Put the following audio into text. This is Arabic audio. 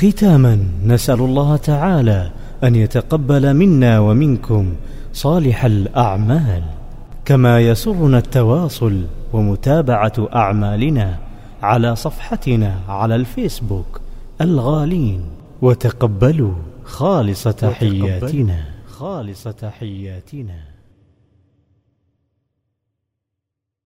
ختاما نسأل الله تعالى أن يتقبل منا ومنكم صالح الأعمال. كما يسرنا التواصل ومتابعة أعمالنا على صفحتنا على الفيسبوك الغالين. وتقبلوا خالص تحياتنا. خالص تحياتنا.